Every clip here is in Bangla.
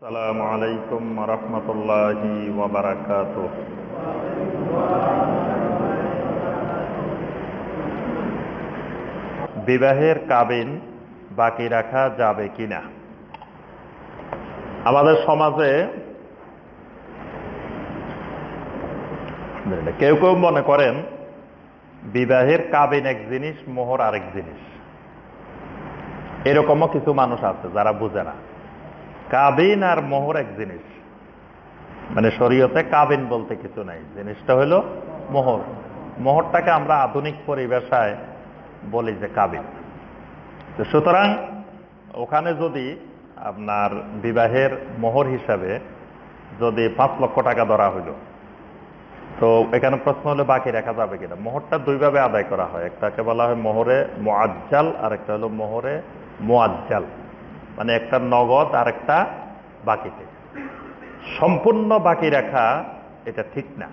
السلام عليكم ورحمة الله وبركاته বিবাহের কাবিন বাকি রাখা যাবে কিনা আমাদের সমাজে কেউ কেউ মনে করেন বিবাহের কাবিন এক জিনিস মোহর আরেক জিনিস এরকমও কিছু মানুষ আছে যারা বুঝে না কাবিন আর মোহর এক জিনিস। মানে শরীয়তে কাবিন বলতে কিছু নাই। জিনিসটা হলো মোহর। মোহরটাকে আমরা আধুনিক পরিবেশায় বলি যে কাবিন। তো সুতরাং ওখানে যদি আপনার বিবাহের মোহর হিসাবে যদি পাঁচ লক্ষ টাকা ধরা হইল তো এখানে প্রশ্ন হলে বাকি রাখা যাবে কিনা? মোহরটা দুইভাবে আদায় করা হয়। একটাকে বলা হয় মোহরে মোয়াজ্জাল আর একটা হলো মোহরে মোয়াজ্জাল মানে একটা নগদ আর একটা বাকিতে। সম্পূর্ণ বাকি রাখা এটা ঠিক না।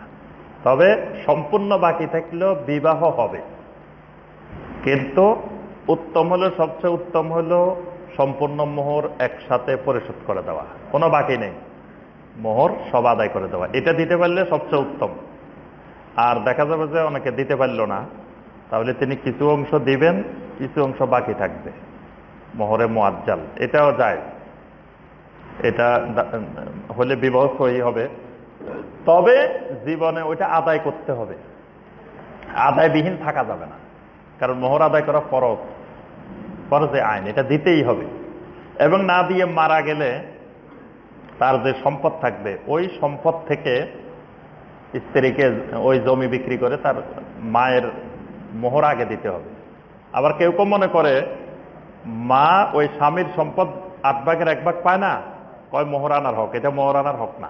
তবে সম্পূর্ণ বাকি থাকলেও বিবাহ হবে। কিন্তু উত্তম হলো সবচেয়ে উত্তম হলো সম্পূর্ণ মোহর একসাথে পরিশোধ করে দেওয়া। কোনো বাকি নেই। মোহর সব আদায় করে দেওয়া। এটা দিতে পারলে সবচেয়ে উত্তম। আর দেখা যাবে যে অনেকে দিতে পারল না। তাহলে তিনি কিছু অংশ দিবেন, কিছু অংশ বাকি থাকবে। মোহরে মোয়াজ্জাল এটাও যায়। এটা হলে বিবাহ সহি হবে। তবে জীবনে ওইটা আদায় করতে হবে। আদায়বিহীন থাকা যাবে না। কারণ মোহর আদায় করা ফরজ। ফরজে আইন, এটা দিতেই হবে। এবং না দিয়ে মারা গেলে তার যে সম্পদ থাকবে, ওই সম্পদ থেকে স্ত্রীকে ওই জমি বিক্রি করে তার মায়ের মোহর আগে দিতে হবে। আবার কেউ কেউ মনে করে মা ওই স্বামীর সম্পদ আট ভাগের এক ভাগ পায় না, কয় মোহরানার হক, এটা মোহরানার হক না।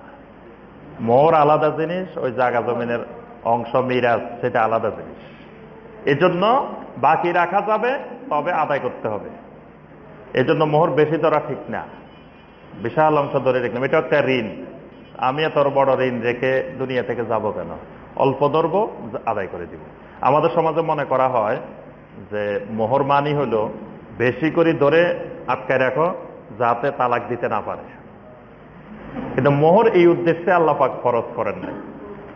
মোহর আলাদা জিনিস, ওই জায়গা জমিনের অংশ মিরাজ, সেটা আলাদা জিনিস। এজন্য বাকি রাখা যাবে, তবে আদায় করতে হবে। এজন্য মোহর বেশি ধরা ঠিক না। বিশাল অংশ ধরে রেখলাম এটা একটা ঋণ। আমি এত বড় ঋণ রেখে দুনিয়া থেকে যাব কেন? অল্প ধরব, আদায় করে দিব। আমাদের সমাজে মনে করা হয় যে মোহর মানি হলো বেশি করে ধরে আটকায় রাখো যাতে তালাক দিতে না পারে। কিন্তু মোহর এই উদ্দেশ্যে আল্লাপাক ফরজ করেন নাই।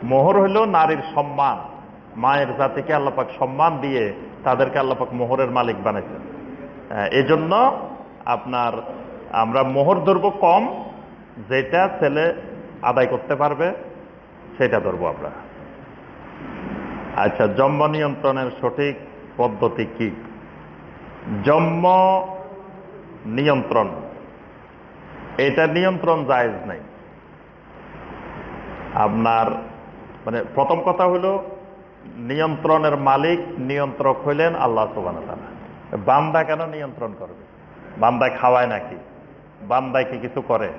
মোহর হলো নারীর সম্মান। মায়ের জাতিকে আল্লাপাক সম্মান দিয়ে তাদেরকে আল্লাপাক মোহরের মালিক বানাইছেন। এই জন্য আপনার আমরা মোহর ধরবো কম, যেটা ছেলে আদায় করতে পারবে, সেটা ধরবো আমরা। আচ্ছা জন্ম নিয়ন্ত্রণের সঠিক পদ্ধতি কি? জন্ম নিয়ন্ত্রণ। এটা নিয়ন্ত্রণ জায়েজ নাই। আপনার মানে প্রথম কথা হলো, নিয়ন্ত্রণের মালিক নিয়ন্ত্রক হইলেন আল্লাহ সুবান বান্দা কেন নিয়ন্ত্রণ করবে? বান্দায় খাওয়ায় নাকি? বান্দায় কি কিছু করে?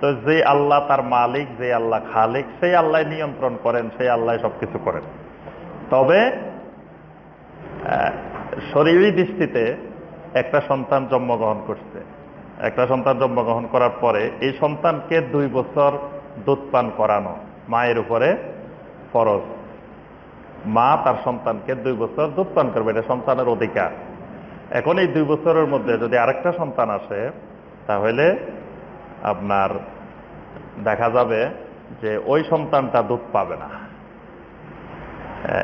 তো যে আল্লাহ তার মালিক, যে আল্লাহ খালিক, সেই আল্লাহ নিয়ন্ত্রণ করেন, সেই আল্লাহ সবকিছু করেন। তবে শরীরী দৃষ্টিতে একটা সন্তান জন্মগ্রহণ করছে। একটা সন্তান জন্মগ্রহণ করার পরে এই সন্তানকে দুই বছর দুধ পান করানো মায়ের উপরে ফরজ। মা তার সন্তানকে দুই বছর দুধ পান করবে, এটা সন্তানের অধিকার। এখন এই দুই বছরের মধ্যে যদি আরেকটা সন্তান আসে, তাহলে আপনার দেখা যাবে যে ওই সন্তানটা দুধ পাবে না।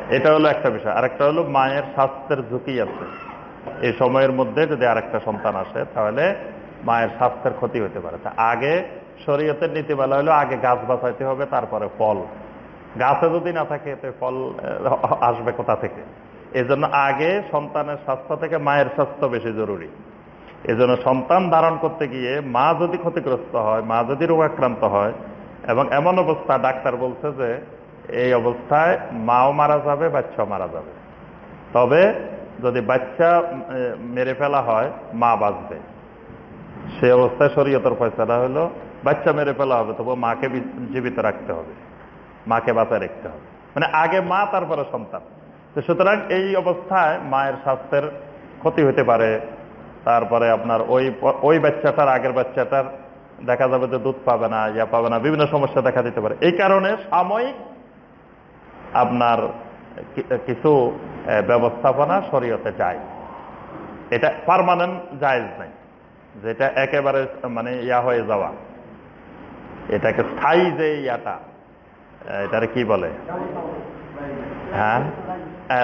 এটা হলো একটা বিষয়। আরেকটা হলো মায়ের স্বাস্থ্যের ঝুঁকি আছে। এই সময়ের মধ্যে যদি আরেকটা সন্তান আসে, তাহলে মায়ের স্বাস্থ্যের ক্ষতি হতে পারে। আগে শরীয়তের নীতিবেলা হলো আগে গাছ বাঁচাইতে হবে, তারপরে ফল। গাছে যদি না থাকে, এতে ফল আসবে কোথা থেকে? এজন্য আগে সন্তানের স্বাস্থ্য থেকে মায়ের স্বাস্থ্য বেশি জরুরি। এজন্য সন্তান ধারণ করতে গিয়ে মা যদি ক্ষতিগ্রস্ত হয়, মা যদি রোগাক্রান্ত হয়, এবং এমন অবস্থা ডাক্তার বলছে যে এই অবস্থায় মাও মারা যাবে, বাচ্চাও মারা যাবে। তবে যদি বাচ্চা মেরে ফেলা হয়, মা বাঁচবে। সে অবস্থায় শরীয়তর ফয়সলা হলো বাচ্চা মেরে ফেলা হবে তবু মাকে জীবিত রাখতে হবে। মাকে বাঁচায় রাখতে হবে। মানে আগে মা, তারপরে সন্তান। তো সুতরাং এই অবস্থায় মায়ের স্বাস্থ্যের ক্ষতি হতে পারে। তারপরে আপনার ওই ওই বাচ্চাটার আগের বাচ্চাটার দেখা যাবে যে দুধ পাবে না, ইয়া পাবে না, বিভিন্ন সমস্যা দেখা দিতে পারে। এই কারণে সাময়িক আপনার কিছু ব্যবস্থাপনা শরীয়তে যায় এটা পারমানেন্ট জায়জ নাই। যেটা একেবারে মানে ইয়া হয়ে যাওয়া। এটাকে স্থায়ী যে ইয়াটা এটারে কি বলে? হ্যাঁ?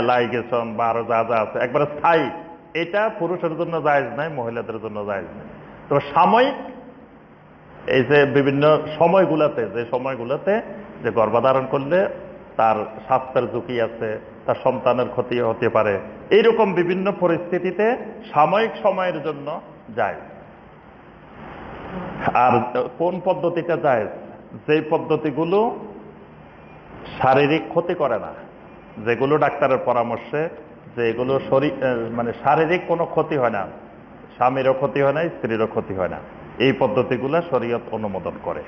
লাইগেশন বা আরও যা যা আছে। একবারে স্থায়ী। এটা পুরুষের জন্য জায়জ নাই, মহিলাদের জন্য জায়জ নাই। তো সাময়িক এই যে বিভিন্ন সময়গুলোতে, যে সময়গুলোতে যে গর্ভধারণ করলে তার স্বাস্থ্যের ঝুঁকি আছে, তার সন্তানের ক্ষতি হতে পারে। এইরকম বিভিন্ন পরিস্থিতিতে সাময়িক সময়ের জন্য যায়। আর কোন পদ্ধতিটা যায়? যে পদ্ধতিগুলো শারীরিক ক্ষতি করে না। যেগুলো ডাক্তারের পরামর্শে, যেগুলো শরীর মানে শারীরিক কোনো ক্ষতি হয় না। স্বামীরও ক্ষতি হয় না, স্ত্রীরও ক্ষতি হয় না। এই পদ্ধতিগুলো শরীয়ত অনুমোদন করে।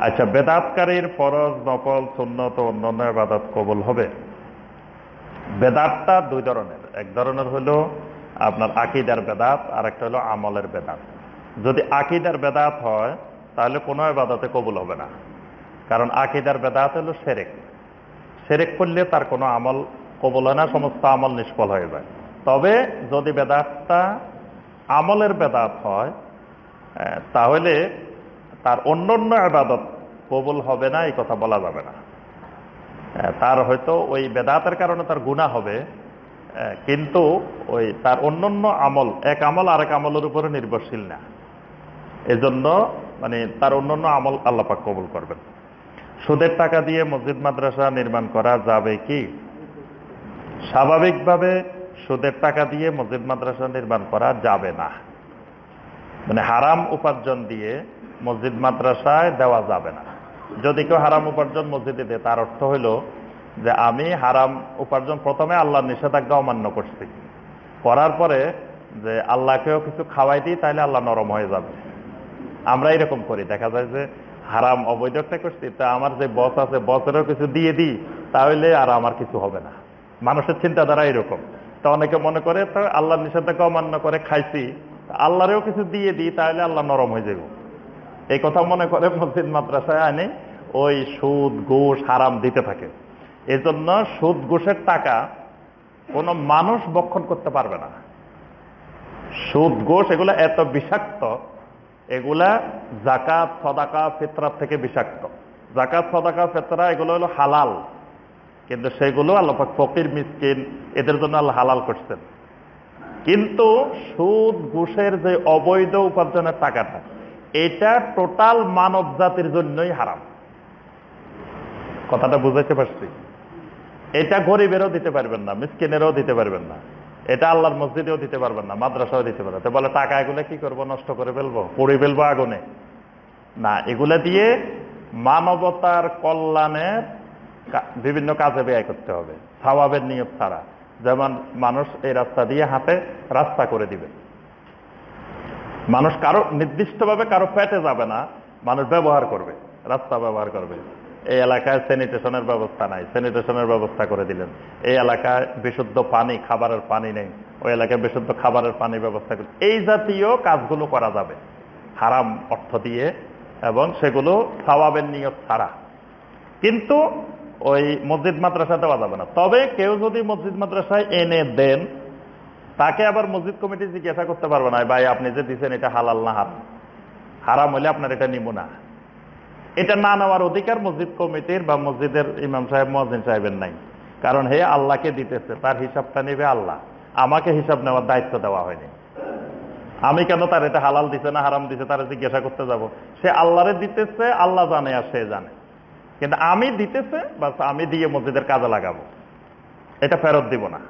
আচ্ছা বেদাতকারীর ফরজ নকল সুন্নত অন্যান্য আবাদত কবল হবে। বেদাতটা দুই ধরনের। এক ধরনের হলো আপনার আকিদার বেদাত আর একটা হলো আমলের বেদাত। যদি আকিদার বেদাত হয়, তাহলে কোনো আবাদতে কবুল হবে না। কারণ আকিদার বেদাত হলো সেরেক। সেরেক করলে তার কোনো আমল কবুল হয় না, সমস্ত আমল নিষ্ফল হয়ে যায়। তবে যদি বেদাতটা আমলের বেদাত হয় তাহলে তার অন্য অন্য আবাদত কবুল হবে না, এই কথা বলা যাবে না। তার হয়তো ওই বেদাতের কারণে তার গুণা হবে কিন্তু ওই তার অন্যান্য আমল, এক আমল আরেক আমলের উপরে নির্ভরশীল না। এজন্য মানে তার অন্যান্য আমল আল্লাপাক কবুল করবেন। সুদের টাকা দিয়ে মসজিদ, মাদ্রাসা নির্মাণ করা যাবে কি? স্বাভাবিকভাবে সুদের টাকা দিয়ে মসজিদ, মাদ্রাসা নির্মাণ করা যাবে না। মানে হারাম উপার্জন দিয়ে মসজিদ মাদ্রাসায় দেওয়া যাবে না। যদি কেউ হারাম উপার্জন মসজিদে দেয়, তার অর্থ হইল যে আমি হারাম উপার্জন প্রথমে আল্লাহর নিষেধাজ্ঞা অমান্য করছি। করার পরে যে আল্লাহকেও কিছু খাওয়াই দিই তাহলে আল্লাহ নরম হয়ে যাবে। আমরা এরকম করি। দেখা যায় যে হারাম অবৈধটা করছি, তা আমার যে বস আছে বসেরও কিছু দিয়ে দিই তাহলে আর আমার কিছু হবে না। মানুষের চিন্তাধারা এরকম। তা অনেকে মনে করে, তো আল্লাহর নিষেধাজ্ঞা অমান্য করে খাইছি আল্লাহরেও কিছু দিয়ে দিই তাহলে আল্লাহ নরম হয়ে যাবে এই কথা মনে করে মসজিদ মাদ্রাসায় আনে, ওই সুদ, ঘুষ, হারাম দিতে থাকে। এজন্য সুদ, ঘুষের টাকা কোনো মানুষ বক্ষণ করতে পারবে না। সুদ, ঘোষ এগুলো এত বিষাক্ত, এগুলা জাকাত সদাকা, ফেতরার থেকে বিষাক্ত। জাকাত সদাকা, ফেতরা এগুলো হলো হালাল। কিন্তু সেগুলো আল্লাহ ফকির, মিসকিন এদের জন্য আল্লাহ হালাল করছেন। কিন্তু সুদ, ঘুষের যে অবৈধ উপার্জনের টাকাটা এটা টোটাল মানব জাতির জন্যই হারাম। কথাটা বুঝাইতে পারছি? এটা গরিবেরও দিতে পারবেন না, মিসকিনেরও দিতে পারবেন না। এটা আল্লাহর মসজিদেও দিতে পারবেন না, মাদ্রাসাও দিতে পারবেন বলে, টাকা এগুলো কি করব? নষ্ট করে ফেলব? পড়ে ফেলব আগুনে? না, এগুলা দিয়ে মানবতার কল্যাণের বিভিন্ন কাজে ব্যয় করতে হবে। স্বভাবের নিয়ম ছাড়া। যেমন মানুষ এই রাস্তা দিয়ে হাতে রাস্তা করে দিবে। মানুষ কারও নির্দিষ্টভাবে কারও পেটে যাবে না, মানুষ ব্যবহার করবে, রাস্তা ব্যবহার করবে। এই এলাকায় স্যানিটেশনের ব্যবস্থা নাই স্যানিটেশনের ব্যবস্থা করে দিলেন। এই এলাকায় বিশুদ্ধ পানি, খাবারের পানি নেই, ওই এলাকায় বিশুদ্ধ খাবারের পানি ব্যবস্থা করে এই জাতীয় কাজগুলো করা যাবে। হারাম অর্থ দিয়ে এবং সেগুলো সবাবের নিয়ত ছাড়া। কিন্তু ওই মসজিদ মাদ্রাসা দেওয়া যাবে না। তবে কেউ যদি মসজিদ মাদ্রাসায় এনে দেন তাকে আবার মসজিদ কমিটি জিজ্ঞাসা করতে পারবে না ভাই, আপনি যে দিচ্ছেন এটা হালাল না হারাম? হারাম হলে আপনার এটা নিব না। এটা না নেওয়ার অধিকার মসজিদ কমিটির বা মসজিদের ইমাম সাহেব মহাজিন সাহেবের নাই। কারণ হে আল্লাহকে দিতেছে, তার হিসাবটা নেবে আল্লাহ। আমাকে হিসাব নেওয়ার দায়িত্ব দেওয়া হয়নি। আমি কেন তার এটা হালাল দিছে না হারাম দিছে তারা জিজ্ঞাসা করতে যাব? সে আল্লাহরে দিতেছে, আল্লাহ জানে আর সে জানে। কিন্তু আমি দিতেছে, বাস আমি দিয়ে মসজিদের কাজে লাগাবো। এটা ফেরত দিব না।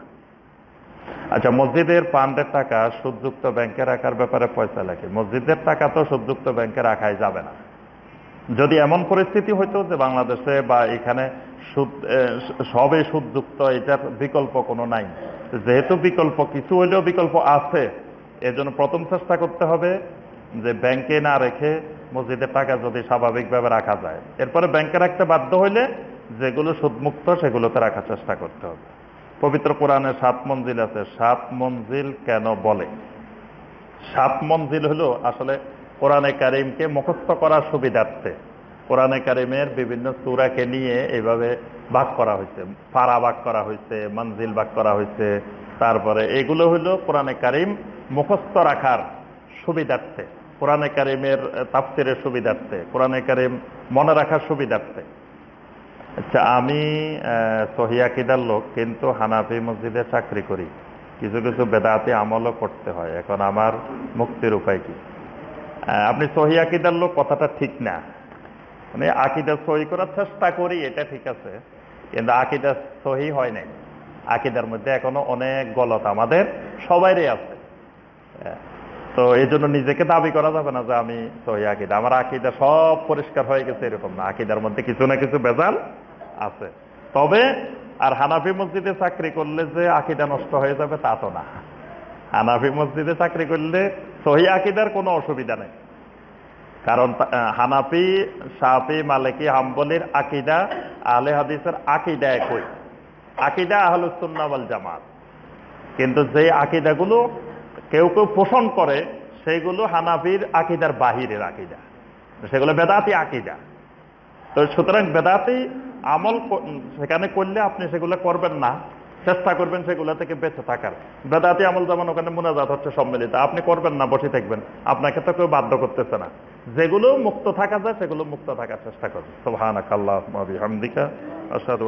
আচ্ছা মসজিদের পান্ডের টাকা সুদযুক্ত ব্যাংকে রাখার ব্যাপারে পয়সা লাগে মসজিদের টাকা তো সুদযুক্ত ব্যাংকে রাখাই যাবে না। যদি এমন পরিস্থিতি হইতো যে বাংলাদেশে বা এখানে সুদ সবে সুদযুক্ত, এটার বিকল্প কোনো নাই। যেহেতু বিকল্প, কিছু হইলেও বিকল্প আছে। এজন্য প্রথম চেষ্টা করতে হবে যে ব্যাংকে না রেখে মসজিদের টাকা যদি স্বাভাবিকভাবে রাখা যায়। এরপরে ব্যাংকে রাখতে বাধ্য হইলে যেগুলো সুদমুক্ত সেগুলোতে রাখার চেষ্টা করতে হবে। পবিত্র কোরআনে সাত মঞ্জিল আছে। সাত মঞ্জিল কেন বলে? সাত মঞ্জিল হলো আসলে কোরআনে কারিমকে মুখস্থ করার সুবিধার্থে। কোরআনে কারিমের বিভিন্ন চূড়াকে নিয়ে এইভাবে ভাগ করা হয়েছে। পাড়া ভাগ করা হয়েছে, মঞ্জিল ভাগ করা হয়েছে। তারপরে এগুলো হলো কোরআনে কারিম মুখস্থ রাখার সুবিধার্থে। কোরআনে কারিমের তাফসিরের সুবিধার্থে। কোরআনে কারিম মনে রাখার সুবিধার্থে। আচ্ছা আমি সহিয়াকিদার লোক, কিন্তু হানাফি মসজিদে চাকরি করি। কিছু কিছু বেদাতে আমলও করতে হয়। এখন আমার মুক্তির উপায় কি? আপনি সহিয়াকিদার লোক, কথাটা ঠিক না। মানে আকিদা সহি করার চেষ্টা করি, এটা ঠিক আছে। কিন্তু আকিদা সহি হয় নাই। আকিদার মধ্যে এখনও অনেক গলত আমাদের সবাইরই আছে। তো এই জন্য নিজেকে দাবি করা যাবে না যে আমি সহি আকিদা। আমার আকিদা সব পরিষ্কার হয়ে গেছে এরকম না। আকিদার মধ্যে কিছু না কিছু বেজাল আছে। তবে আর হানাফি মসজিদে চাকরি করলে যে আকিদা নষ্ট হয়ে যাবে তা তো না। হানাফি মসজিদে চাকরি করলে সহি আকিদার কোনো অসুবিধা নেই। কারণ হানাফি সাফি মালিকি, হাম্বলির আকিদা আহলে হাদিসের আকিদা একই। আকিদা আহলুসুন্নাওয়াল জামাত। কিন্তু যে আকিদাগুলো কেউ কেউ পোষণ করে সেইগুলো হানাফির আকিদার বাহিরের আকিদা। সেগুলো বেদাতি আকিদা। তো সুতরাং বেদাতি আমল সেখানে করলে আপনি সেগুলো করবেন না। চেষ্টা করবেন সেগুলো থেকে বেঁচে থাকার। বেদাতি আমল যেমন ওখানে মোনাজাত হচ্ছে সম্মিলিত। আপনি করবেন না, বসে থাকবেন। আপনাকে তো কেউ বাধ্য করতেছে না। যেগুলো মুক্ত থাকা যায়, সেগুলো মুক্ত থাকার চেষ্টা করবেন। সুবহানাকাল্লাহুম্মা বিহামদিকা। আসাদ